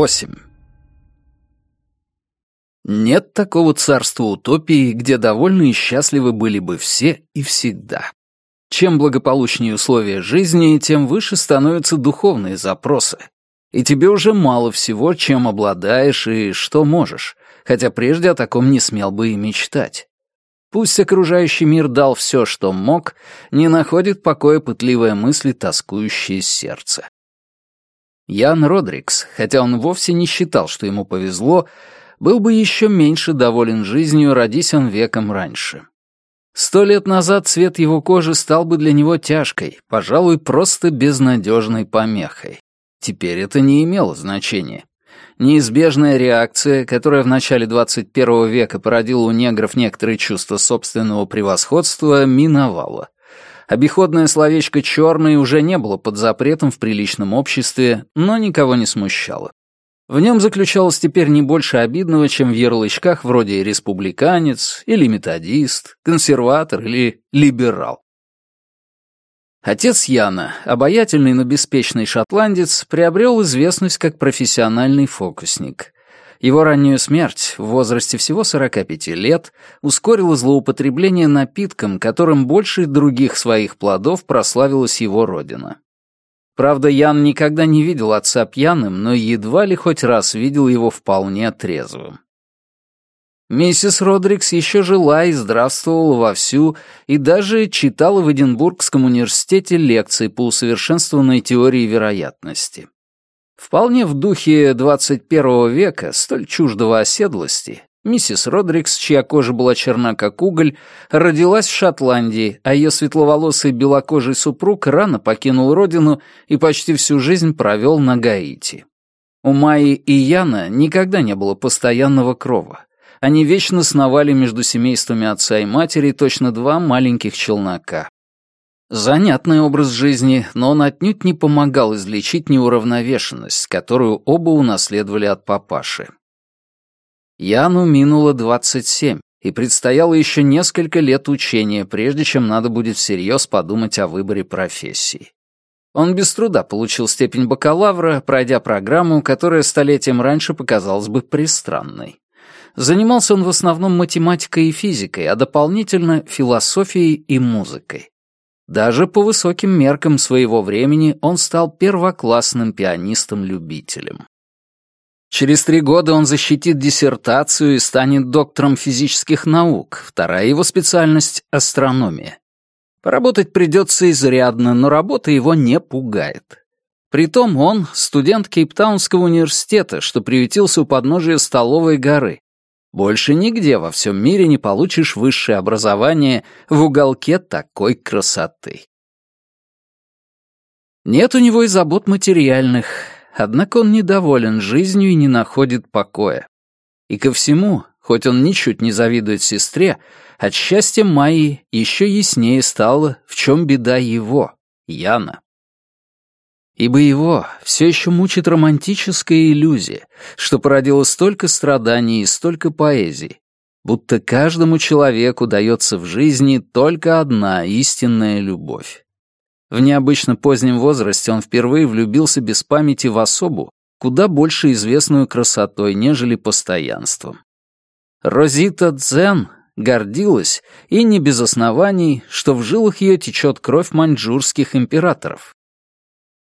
8. Нет такого царства утопии, где довольны и счастливы были бы все и всегда. Чем благополучнее условия жизни, тем выше становятся духовные запросы. И тебе уже мало всего, чем обладаешь и что можешь, хотя прежде о таком не смел бы и мечтать. Пусть окружающий мир дал все, что мог, не находит покоя пытливая мысль, тоскующее сердце. Ян Родрикс, хотя он вовсе не считал, что ему повезло, был бы еще меньше доволен жизнью, родись он веком раньше. Сто лет назад цвет его кожи стал бы для него тяжкой, пожалуй, просто безнадежной помехой. Теперь это не имело значения. Неизбежная реакция, которая в начале 21 века породила у негров некоторые чувства собственного превосходства, миновала. Обиходное словечко «черный» уже не было под запретом в приличном обществе, но никого не смущало. В нем заключалось теперь не больше обидного, чем в ярлычках вроде «республиканец» или «методист», «консерватор» или «либерал». Отец Яна, обаятельный, но беспечный шотландец, приобрел известность как профессиональный фокусник. Его раннюю смерть в возрасте всего 45 лет ускорила злоупотребление напитком, которым больше других своих плодов прославилась его родина. Правда, Ян никогда не видел отца пьяным, но едва ли хоть раз видел его вполне трезвым. Миссис Родрикс еще жила и здравствовала вовсю, и даже читала в Эдинбургском университете лекции по усовершенствованной теории вероятности. Вполне в духе 21 века, столь чуждого оседлости, Миссис Родрикс, чья кожа была черна как уголь, родилась в Шотландии, а ее светловолосый белокожий супруг рано покинул родину и почти всю жизнь провел на Гаити. У Майи и Яна никогда не было постоянного крова. Они вечно сновали между семействами отца и матери, точно два маленьких челнока. Занятный образ жизни, но он отнюдь не помогал излечить неуравновешенность, которую оба унаследовали от папаши. Яну минуло 27, и предстояло еще несколько лет учения, прежде чем надо будет всерьез подумать о выборе профессии. Он без труда получил степень бакалавра, пройдя программу, которая столетием раньше показалась бы пристранной. Занимался он в основном математикой и физикой, а дополнительно философией и музыкой. Даже по высоким меркам своего времени он стал первоклассным пианистом-любителем. Через три года он защитит диссертацию и станет доктором физических наук, вторая его специальность — астрономия. Поработать придется изрядно, но работа его не пугает. Притом он — студент Кейптаунского университета, что приютился у подножия Столовой горы. Больше нигде во всем мире не получишь высшее образование в уголке такой красоты. Нет у него и забот материальных — Однако он недоволен жизнью и не находит покоя. И ко всему, хоть он ничуть не завидует сестре, от счастья Майи еще яснее стало, в чем беда его, Яна. Ибо его все еще мучит романтическая иллюзия, что породила столько страданий и столько поэзии, будто каждому человеку дается в жизни только одна истинная любовь. В необычно позднем возрасте он впервые влюбился без памяти в особу, куда больше известную красотой, нежели постоянством. Розита Дзен гордилась, и не без оснований, что в жилах ее течет кровь маньчжурских императоров.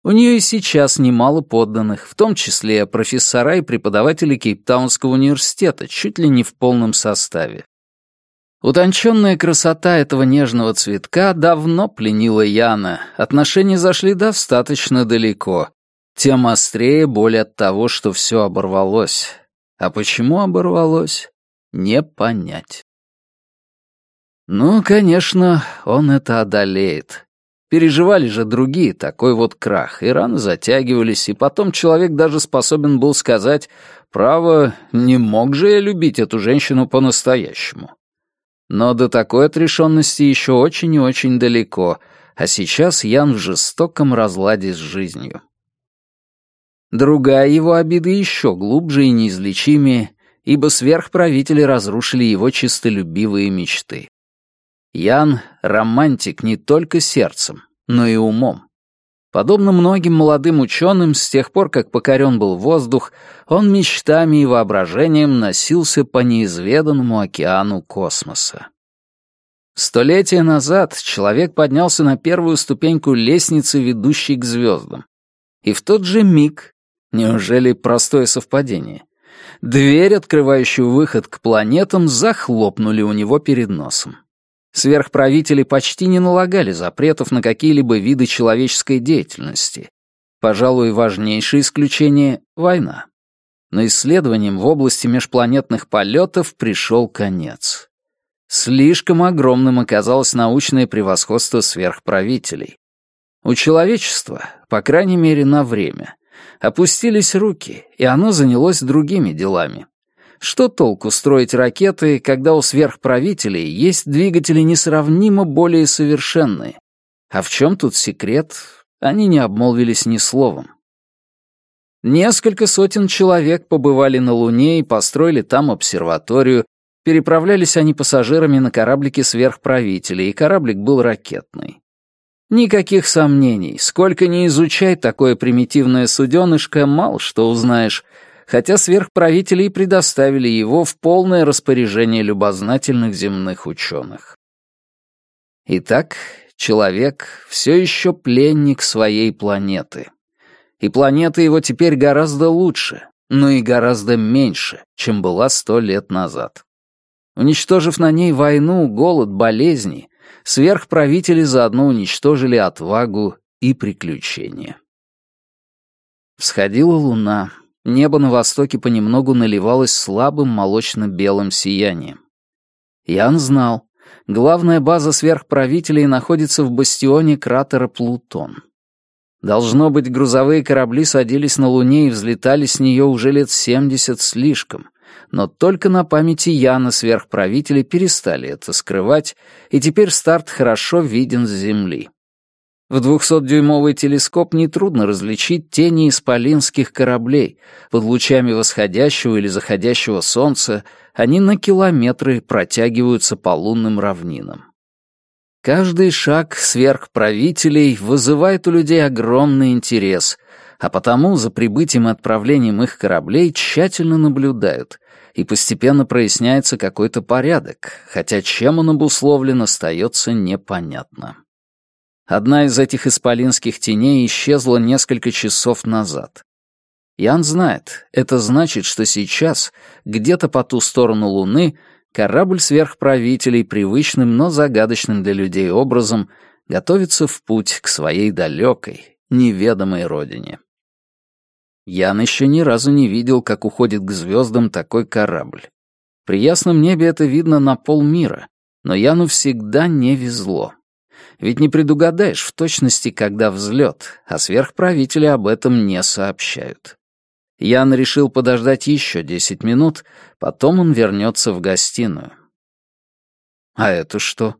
У нее и сейчас немало подданных, в том числе профессора и преподаватели Кейптаунского университета, чуть ли не в полном составе. Утонченная красота этого нежного цветка давно пленила Яна, отношения зашли достаточно далеко. Тем острее боль от того, что все оборвалось. А почему оборвалось, не понять. Ну, конечно, он это одолеет. Переживали же другие такой вот крах, и раны затягивались, и потом человек даже способен был сказать, «Право, не мог же я любить эту женщину по-настоящему». Но до такой отрешенности еще очень и очень далеко, а сейчас Ян в жестоком разладе с жизнью. Другая его обида еще глубже и неизлечимее, ибо сверхправители разрушили его чистолюбивые мечты. Ян — романтик не только сердцем, но и умом. Подобно многим молодым ученым, с тех пор, как покорен был воздух, он мечтами и воображением носился по неизведанному океану космоса. Столетия назад человек поднялся на первую ступеньку лестницы, ведущей к звездам. И в тот же миг, неужели простое совпадение, дверь, открывающую выход к планетам, захлопнули у него перед носом. Сверхправители почти не налагали запретов на какие-либо виды человеческой деятельности. Пожалуй, важнейшее исключение — война. Но исследованиям в области межпланетных полетов пришел конец. Слишком огромным оказалось научное превосходство сверхправителей. У человечества, по крайней мере на время, опустились руки, и оно занялось другими делами. Что толку строить ракеты, когда у сверхправителей есть двигатели несравнимо более совершенные? А в чем тут секрет? Они не обмолвились ни словом. Несколько сотен человек побывали на Луне и построили там обсерваторию. Переправлялись они пассажирами на кораблике сверхправителей, и кораблик был ракетный. Никаких сомнений, сколько ни изучай такое примитивное суденышко, мало что узнаешь, хотя сверхправители и предоставили его в полное распоряжение любознательных земных ученых. Итак, человек все еще пленник своей планеты. И планета его теперь гораздо лучше, но и гораздо меньше, чем была сто лет назад. Уничтожив на ней войну, голод, болезни, сверхправители заодно уничтожили отвагу и приключения. Всходила луна, Небо на востоке понемногу наливалось слабым молочно-белым сиянием. Ян знал, главная база сверхправителей находится в бастионе кратера Плутон. Должно быть, грузовые корабли садились на Луне и взлетали с нее уже лет семьдесят слишком, но только на памяти Яна сверхправители перестали это скрывать, и теперь старт хорошо виден с Земли. В 200-дюймовый телескоп нетрудно различить тени исполинских кораблей. Под лучами восходящего или заходящего солнца они на километры протягиваются по лунным равнинам. Каждый шаг сверхправителей вызывает у людей огромный интерес, а потому за прибытием и отправлением их кораблей тщательно наблюдают, и постепенно проясняется какой-то порядок, хотя чем он обусловлен, остается непонятно. Одна из этих исполинских теней исчезла несколько часов назад. Ян знает, это значит, что сейчас, где-то по ту сторону Луны, корабль сверхправителей привычным, но загадочным для людей образом готовится в путь к своей далекой, неведомой родине. Ян еще ни разу не видел, как уходит к звездам такой корабль. При ясном небе это видно на полмира, но Яну всегда не везло. Ведь не предугадаешь в точности, когда взлет, а сверхправители об этом не сообщают. Ян решил подождать еще десять минут, потом он вернется в гостиную. А это что?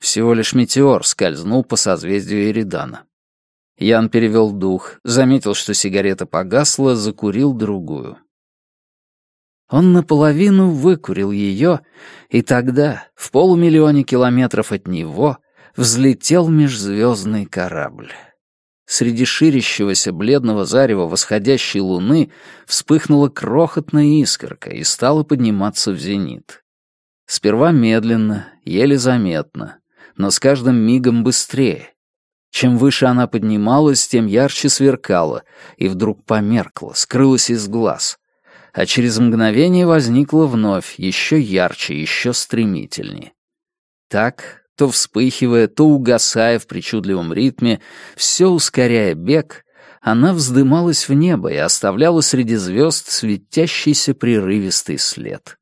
Всего лишь метеор скользнул по созвездию Эридана. Ян перевел дух, заметил, что сигарета погасла, закурил другую. Он наполовину выкурил ее, и тогда, в полумиллионе километров от него, взлетел межзвездный корабль. Среди ширящегося бледного зарева восходящей луны вспыхнула крохотная искорка и стала подниматься в зенит. Сперва медленно, еле заметно, но с каждым мигом быстрее. Чем выше она поднималась, тем ярче сверкала, и вдруг померкла, скрылась из глаз. А через мгновение возникла вновь, еще ярче, еще стремительнее. Так то вспыхивая, то угасая в причудливом ритме, все ускоряя бег, она вздымалась в небо и оставляла среди звезд светящийся прерывистый след.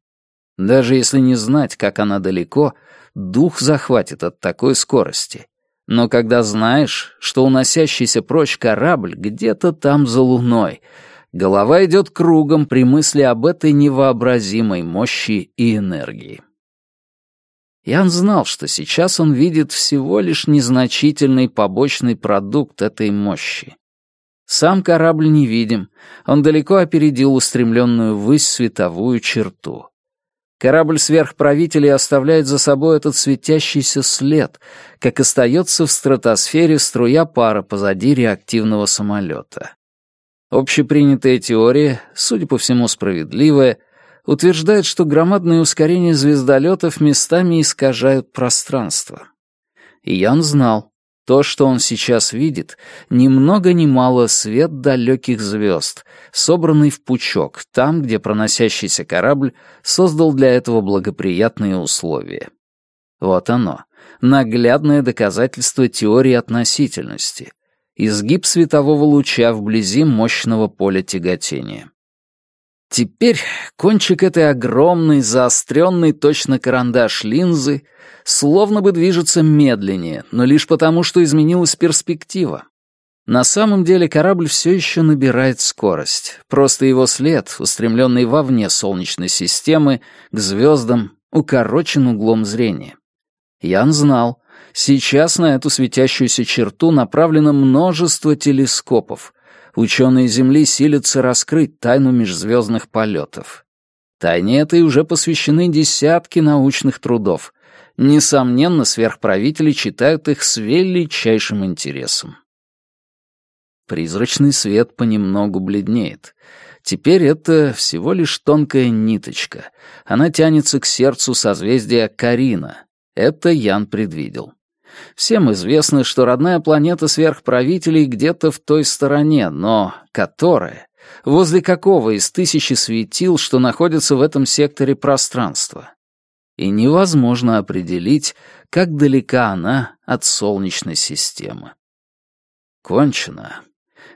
Даже если не знать, как она далеко, дух захватит от такой скорости. Но когда знаешь, что уносящийся прочь корабль где-то там за луной, голова идет кругом при мысли об этой невообразимой мощи и энергии. Ян знал, что сейчас он видит всего лишь незначительный побочный продукт этой мощи. Сам корабль невидим, он далеко опередил устремленную ввысь световую черту. Корабль сверхправителей оставляет за собой этот светящийся след, как остается в стратосфере струя пара позади реактивного самолета. Общепринятая теория, судя по всему справедливая, утверждает, что громадные ускорения звездолетов местами искажают пространство. И Ян знал, то, что он сейчас видит, ни много ни мало свет далеких звезд, собранный в пучок, там, где проносящийся корабль создал для этого благоприятные условия. Вот оно, наглядное доказательство теории относительности, изгиб светового луча вблизи мощного поля тяготения. Теперь кончик этой огромной, заостренной точно карандаш линзы словно бы движется медленнее, но лишь потому, что изменилась перспектива. На самом деле корабль все еще набирает скорость. Просто его след, устремленный вовне Солнечной системы, к звездам, укорочен углом зрения. Ян знал, сейчас на эту светящуюся черту направлено множество телескопов, ученые Земли силятся раскрыть тайну межзвездных полетов. Тайне этой уже посвящены десятки научных трудов. Несомненно, сверхправители читают их с величайшим интересом. Призрачный свет понемногу бледнеет. Теперь это всего лишь тонкая ниточка. Она тянется к сердцу созвездия Карина. Это Ян предвидел. Всем известно, что родная планета сверхправителей где-то в той стороне, но которая? Возле какого из тысячи светил, что находятся в этом секторе пространства? И невозможно определить, как далека она от Солнечной системы. Кончено.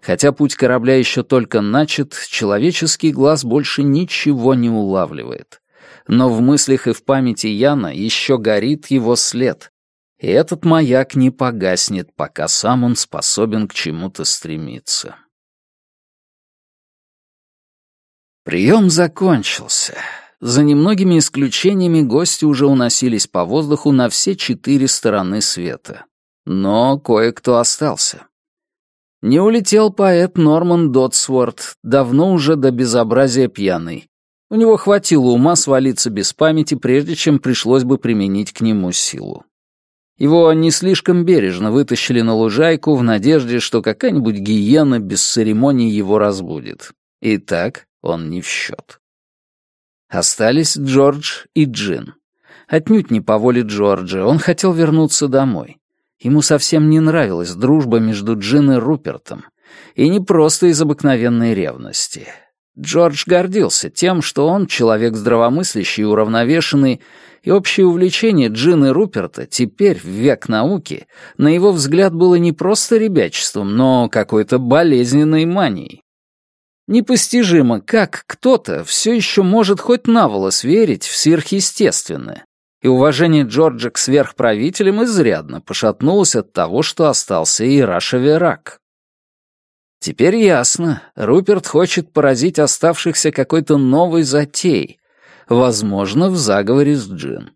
Хотя путь корабля еще только начат, человеческий глаз больше ничего не улавливает. Но в мыслях и в памяти Яна еще горит его след, и этот маяк не погаснет, пока сам он способен к чему-то стремиться. Прием закончился. За немногими исключениями гости уже уносились по воздуху на все четыре стороны света. Но кое-кто остался. Не улетел поэт Норман Дотсворт, давно уже до безобразия пьяный. У него хватило ума свалиться без памяти, прежде чем пришлось бы применить к нему силу. Его не слишком бережно вытащили на лужайку в надежде, что какая-нибудь гиена без церемоний его разбудит. И так он не в счет. Остались Джордж и Джин. Отнюдь не по воле Джорджа, он хотел вернуться домой. Ему совсем не нравилась дружба между Джин и Рупертом. И не просто из обыкновенной ревности. Джордж гордился тем, что он человек здравомыслящий и уравновешенный, и общее увлечение Джины Руперта теперь, в век науки, на его взгляд было не просто ребячеством, но какой-то болезненной манией. Непостижимо, как кто-то все еще может хоть наволос верить в сверхъестественное, и уважение Джорджа к сверхправителям изрядно пошатнулось от того, что остался Ираша Верак. Теперь ясно, Руперт хочет поразить оставшихся какой-то новой затеей, возможно, в заговоре с Джин.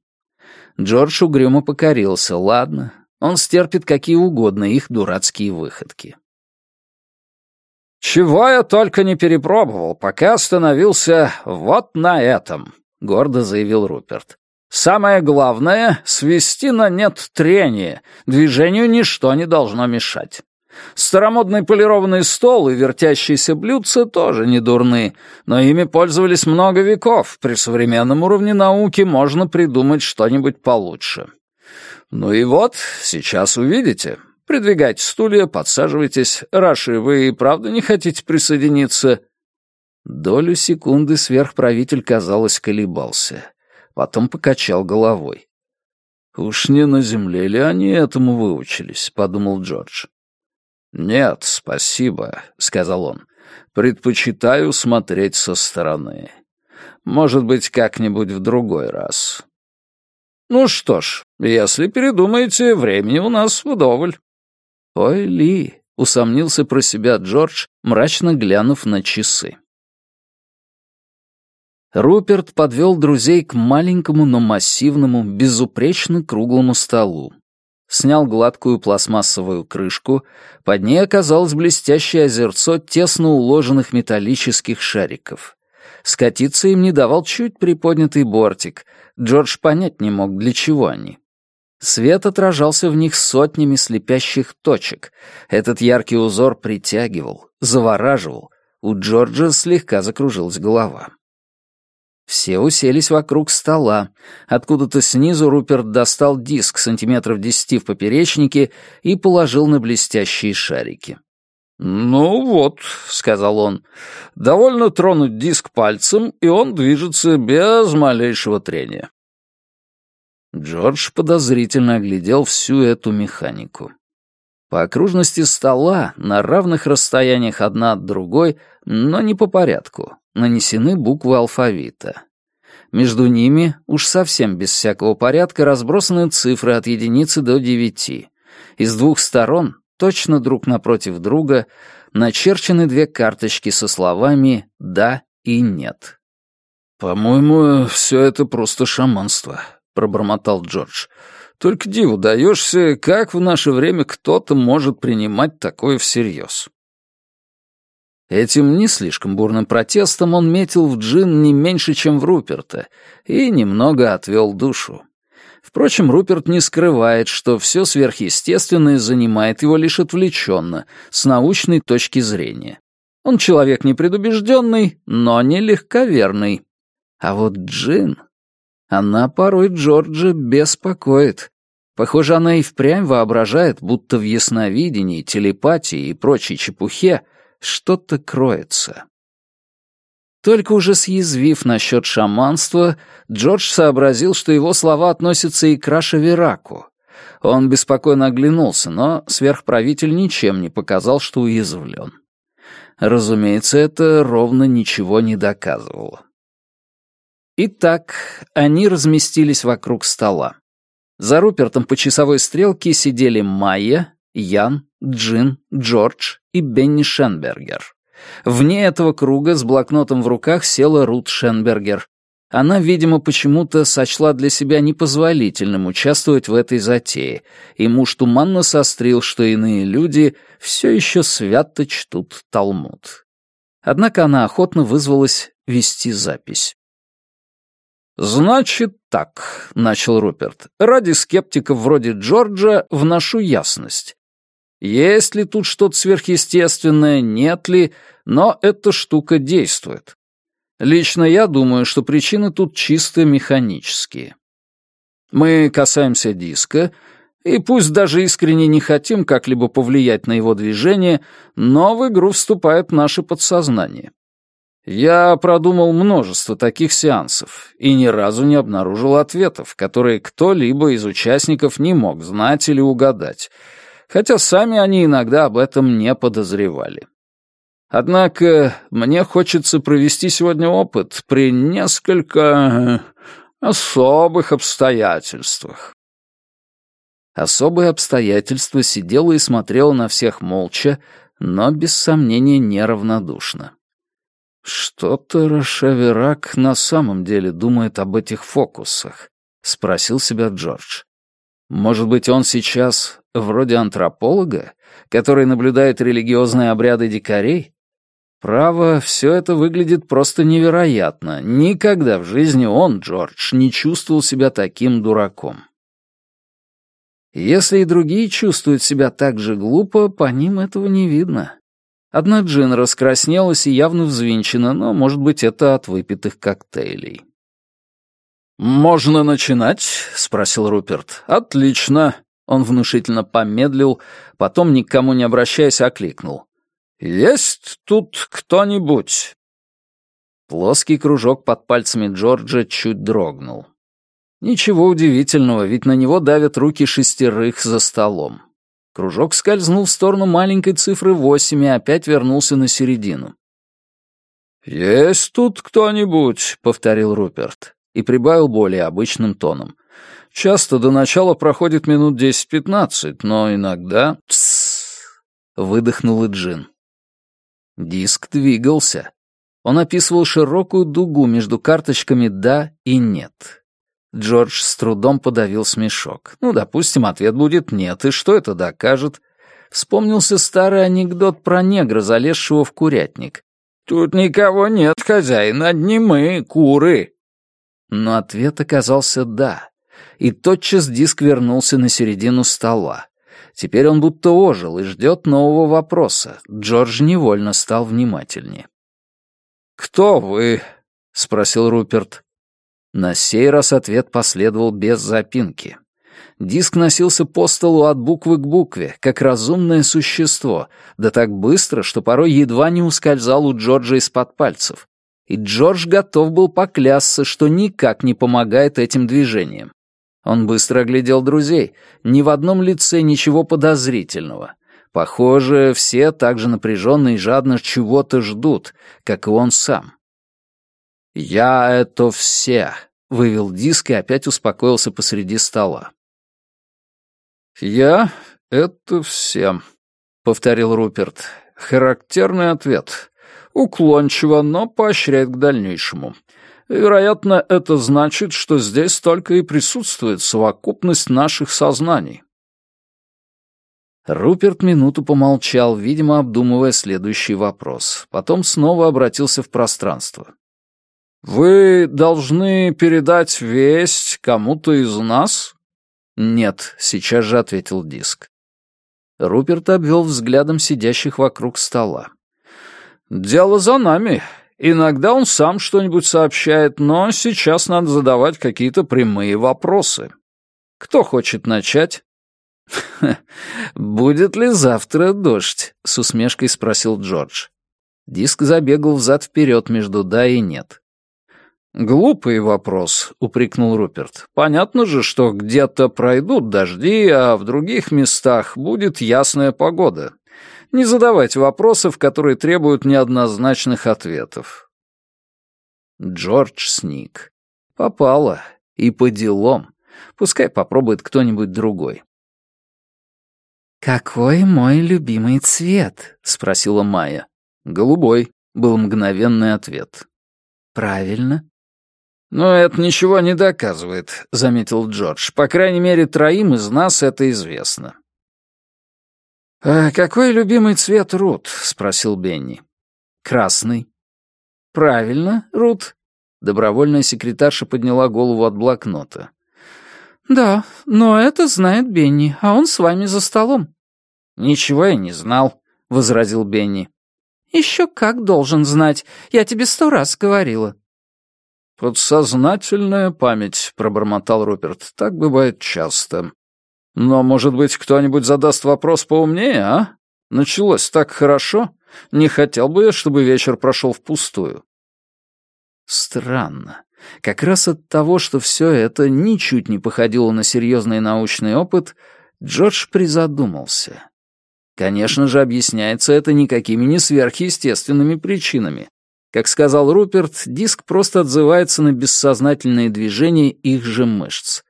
Джордж угрюмо покорился, ладно, он стерпит какие угодно их дурацкие выходки. «Чего я только не перепробовал, пока остановился вот на этом», — гордо заявил Руперт. «Самое главное — свести на нет трение, движению ничто не должно мешать». Старомодный полированный стол и вертящиеся блюдца тоже не дурны, но ими пользовались много веков. При современном уровне науки можно придумать что-нибудь получше. Ну и вот, сейчас увидите. Придвигайте стулья, подсаживайтесь. Раши, вы и правда не хотите присоединиться?» Долю секунды сверхправитель, казалось, колебался. Потом покачал головой. «Уж не на земле ли они этому выучились?» — подумал Джордж. «Нет, спасибо», — сказал он. «Предпочитаю смотреть со стороны. Может быть, как-нибудь в другой раз». «Ну что ж, если передумаете, времени у нас вдоволь». «Ой, Ли», — усомнился про себя Джордж, мрачно глянув на часы. Руперт подвел друзей к маленькому, но массивному, безупречно круглому столу снял гладкую пластмассовую крышку, под ней оказалось блестящее озерцо тесно уложенных металлических шариков. Скатиться им не давал чуть приподнятый бортик. Джордж понять не мог, для чего они. Свет отражался в них сотнями слепящих точек. Этот яркий узор притягивал, завораживал. У Джорджа слегка закружилась голова. Все уселись вокруг стола. Откуда-то снизу Руперт достал диск сантиметров десяти в поперечнике и положил на блестящие шарики. «Ну вот», — сказал он, — «довольно тронуть диск пальцем, и он движется без малейшего трения». Джордж подозрительно оглядел всю эту механику. По окружности стола, на равных расстояниях одна от другой, но не по порядку, нанесены буквы алфавита. Между ними, уж совсем без всякого порядка, разбросаны цифры от единицы до девяти. Из двух сторон, точно друг напротив друга, начерчены две карточки со словами «да» и «нет». «По-моему, все это просто шаманство», — пробормотал Джордж. «Только диву даешься, как в наше время кто-то может принимать такое всерьез». Этим не слишком бурным протестом он метил в Джин не меньше, чем в Руперта, и немного отвел душу. Впрочем, Руперт не скрывает, что все сверхъестественное занимает его лишь отвлеченно, с научной точки зрения. Он человек непредубежденный, но не легковерный. А вот Джин... Она порой Джорджа беспокоит. Похоже, она и впрямь воображает, будто в ясновидении, телепатии и прочей чепухе что-то кроется. Только уже съязвив насчет шаманства, Джордж сообразил, что его слова относятся и к Раша-Вераку. Он беспокойно оглянулся, но сверхправитель ничем не показал, что уязвлен. Разумеется, это ровно ничего не доказывало. Итак, они разместились вокруг стола. За Рупертом по часовой стрелке сидели Майя, Ян, Джин, Джордж и Бенни Шенбергер. Вне этого круга с блокнотом в руках села Рут Шенбергер. Она, видимо, почему-то сочла для себя непозволительным участвовать в этой затее, и муж туманно сострил, что иные люди все еще свято чтут Талмуд. Однако она охотно вызвалась вести запись. «Значит так», — начал Руперт, — «ради скептиков вроде Джорджа вношу ясность. Есть ли тут что-то сверхъестественное, нет ли, но эта штука действует. Лично я думаю, что причины тут чисто механические. Мы касаемся диска, и пусть даже искренне не хотим как-либо повлиять на его движение, но в игру вступает наше подсознание. Я продумал множество таких сеансов и ни разу не обнаружил ответов, которые кто-либо из участников не мог знать или угадать, хотя сами они иногда об этом не подозревали. Однако мне хочется провести сегодня опыт при несколько особых обстоятельствах. Особые обстоятельства сидела и смотрела на всех молча, но без сомнения неравнодушно. «Что-то Рошаверак на самом деле думает об этих фокусах», — спросил себя Джордж. «Может быть, он сейчас Вроде антрополога, который наблюдает религиозные обряды дикарей? Право, все это выглядит просто невероятно. Никогда в жизни он, Джордж, не чувствовал себя таким дураком. Если и другие чувствуют себя так же глупо, по ним этого не видно. Одна Джин раскраснелась и явно взвинчена, но, может быть, это от выпитых коктейлей. «Можно начинать?» — спросил Руперт. «Отлично. Он внушительно помедлил, потом, никому не обращаясь, окликнул. «Есть тут кто-нибудь?» Плоский кружок под пальцами Джорджа чуть дрогнул. Ничего удивительного, ведь на него давят руки шестерых за столом. Кружок скользнул в сторону маленькой цифры восемь и опять вернулся на середину. «Есть тут кто-нибудь?» — повторил Руперт и прибавил более обычным тоном. Часто до начала проходит минут десять-пятнадцать, но иногда... Тссс! Выдохнул Джин. Диск двигался. Он описывал широкую дугу между карточками «да» и «нет». Джордж с трудом подавил смешок. Ну, допустим, ответ будет «нет», и что это докажет? Вспомнился старый анекдот про негра, залезшего в курятник. «Тут никого нет, хозяин, одни мы, куры». Но ответ оказался «да», и тотчас диск вернулся на середину стола. Теперь он будто ожил и ждет нового вопроса. Джордж невольно стал внимательнее. «Кто вы?» — спросил Руперт. На сей раз ответ последовал без запинки. Диск носился по столу от буквы к букве, как разумное существо, да так быстро, что порой едва не ускользал у Джорджа из-под пальцев. И Джордж готов был поклясться, что никак не помогает этим движениям. Он быстро оглядел друзей. Ни в одном лице ничего подозрительного. Похоже, все так же напряженно и жадно чего-то ждут, как и он сам. «Я — это все», — вывел диск и опять успокоился посреди стола. «Я — это все», — повторил Руперт. «Характерный ответ. Уклончиво, но поощряет к дальнейшему. Вероятно, это значит, что здесь только и присутствует совокупность наших сознаний. Руперт минуту помолчал, видимо, обдумывая следующий вопрос. Потом снова обратился в пространство. «Вы должны передать весть кому-то из нас?» «Нет», — сейчас же ответил Диск. Руперт обвел взглядом сидящих вокруг стола. «Дело за нами. Иногда он сам что-нибудь сообщает, но сейчас надо задавать какие-то прямые вопросы. Кто хочет начать? «Будет ли завтра дождь?» — с усмешкой спросил Джордж. Диск забегал взад-вперед между «да» и «нет». «Глупый вопрос», — упрекнул Руперт. «Понятно же, что где-то пройдут дожди, а в других местах будет ясная погода. Не задавайте вопросов, которые требуют неоднозначных ответов. Джордж сник. Попало. И по делам. Пускай попробует кто-нибудь другой. «Какой мой любимый цвет?» — спросила Майя. «Голубой», — был мгновенный ответ. «Правильно». «Но это ничего не доказывает», — заметил Джордж. «По крайней мере, троим из нас это известно». «А какой любимый цвет Рут?» — спросил Бенни. «Красный». «Правильно, Рут». Добровольная секретарша подняла голову от блокнота. «Да, но это знает Бенни, а он с вами за столом». «Ничего я не знал», — возразил Бенни. «Еще как должен знать. Я тебе сто раз говорила». «Подсознательная память», — пробормотал Руперт. «Так бывает часто». Но, может быть, кто-нибудь задаст вопрос поумнее, а? Началось так хорошо. Не хотел бы я, чтобы вечер прошел впустую. Странно. Как раз от того, что все это ничуть не походило на серьезный научный опыт, Джордж призадумался. Конечно же, объясняется это никакими не сверхъестественными причинами. Как сказал Руперт, диск просто отзывается на бессознательные движения их же мышц.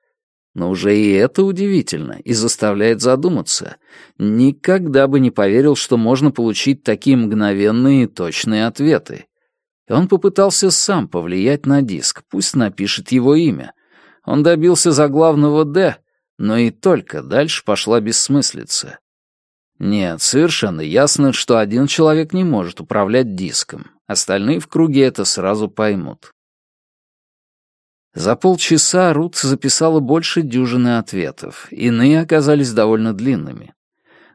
Но уже и это удивительно и заставляет задуматься. Никогда бы не поверил, что можно получить такие мгновенные и точные ответы. Он попытался сам повлиять на диск, пусть напишет его имя. Он добился заглавного «Д», но и только дальше пошла бессмыслица. Нет, совершенно ясно, что один человек не может управлять диском. Остальные в круге это сразу поймут. За полчаса Рут записала больше дюжины ответов, иные оказались довольно длинными.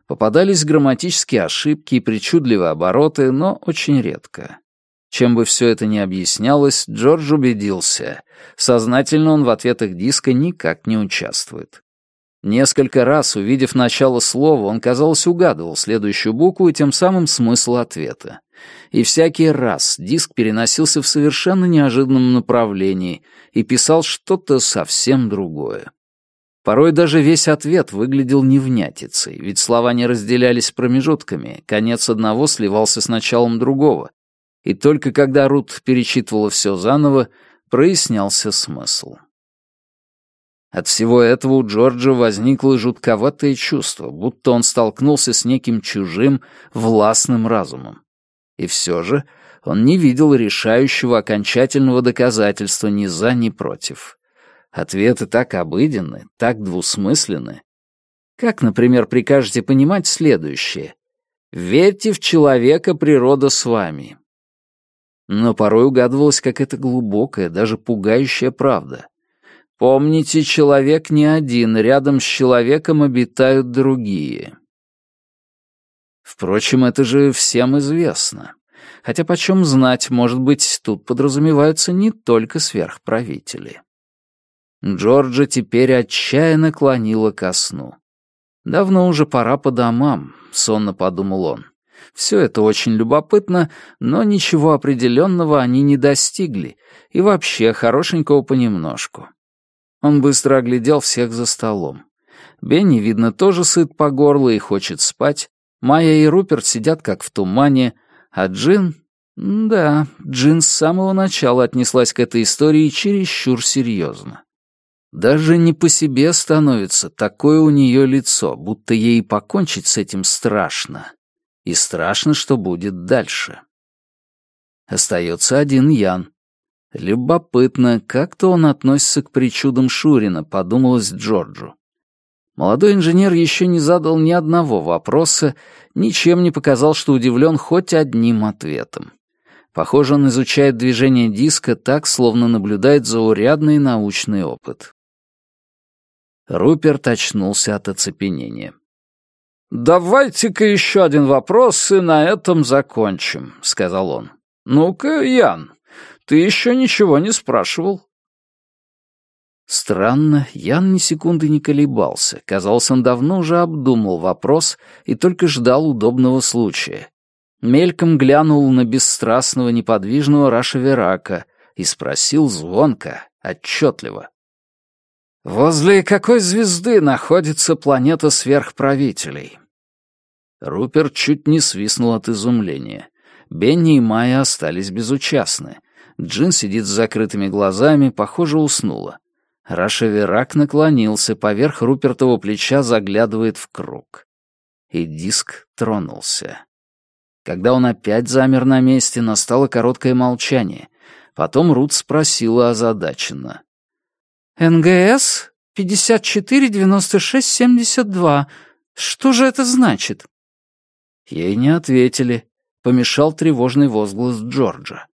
Попадались грамматические ошибки и причудливые обороты, но очень редко. Чем бы все это ни объяснялось, Джордж убедился. Сознательно он в ответах диска никак не участвует. Несколько раз, увидев начало слова, он, казалось, угадывал следующую букву и тем самым смысл ответа и всякий раз диск переносился в совершенно неожиданном направлении и писал что-то совсем другое. Порой даже весь ответ выглядел невнятицей, ведь слова не разделялись промежутками, конец одного сливался с началом другого, и только когда Рут перечитывала все заново, прояснялся смысл. От всего этого у Джорджа возникло жутковатое чувство, будто он столкнулся с неким чужим, властным разумом. И все же он не видел решающего окончательного доказательства ни за, ни против. Ответы так обыденны, так двусмысленны. Как, например, прикажете понимать следующее? «Верьте в человека, природа с вами». Но порой угадывалась какая-то глубокая, даже пугающая правда. Помните, человек не один, рядом с человеком обитают другие. Впрочем, это же всем известно. Хотя почем знать, может быть, тут подразумеваются не только сверхправители. Джорджа теперь отчаянно клонила ко сну. Давно уже пора по домам, сонно подумал он. Все это очень любопытно, но ничего определенного они не достигли, и вообще хорошенького понемножку. Он быстро оглядел всех за столом. Бенни, видно, тоже сыт по горло и хочет спать. Майя и Руперт сидят как в тумане, а Джин... Да, Джин с самого начала отнеслась к этой истории чересчур серьезно. Даже не по себе становится такое у нее лицо, будто ей покончить с этим страшно. И страшно, что будет дальше. Остается один Ян. Любопытно, как-то он относится к причудам Шурина, подумалось Джорджу. Молодой инженер еще не задал ни одного вопроса, ничем не показал, что удивлен хоть одним ответом. Похоже, он изучает движение диска так, словно наблюдает заурядный научный опыт. Руперт очнулся от оцепенения. «Давайте-ка еще один вопрос, и на этом закончим», — сказал он. «Ну-ка, Ян, ты еще ничего не спрашивал». Странно, Ян ни секунды не колебался. Казалось, он давно уже обдумал вопрос и только ждал удобного случая. Мельком глянул на бесстрастного неподвижного Раша Верака и спросил звонко, отчетливо. «Возле какой звезды находится планета сверхправителей?» Руперт чуть не свистнул от изумления. Бенни и Майя остались безучастны. Джин сидит с закрытыми глазами, похоже, уснула. Рашеверак наклонился, поверх Рупертова плеча заглядывает в круг. И диск тронулся. Когда он опять замер на месте, настало короткое молчание. Потом Рут спросила озадаченно. «НГС 549672. Что же это значит?» Ей не ответили. Помешал тревожный возглас Джорджа.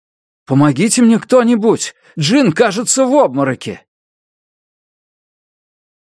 «Помогите мне кто-нибудь! Джин, кажется, в обмороке!»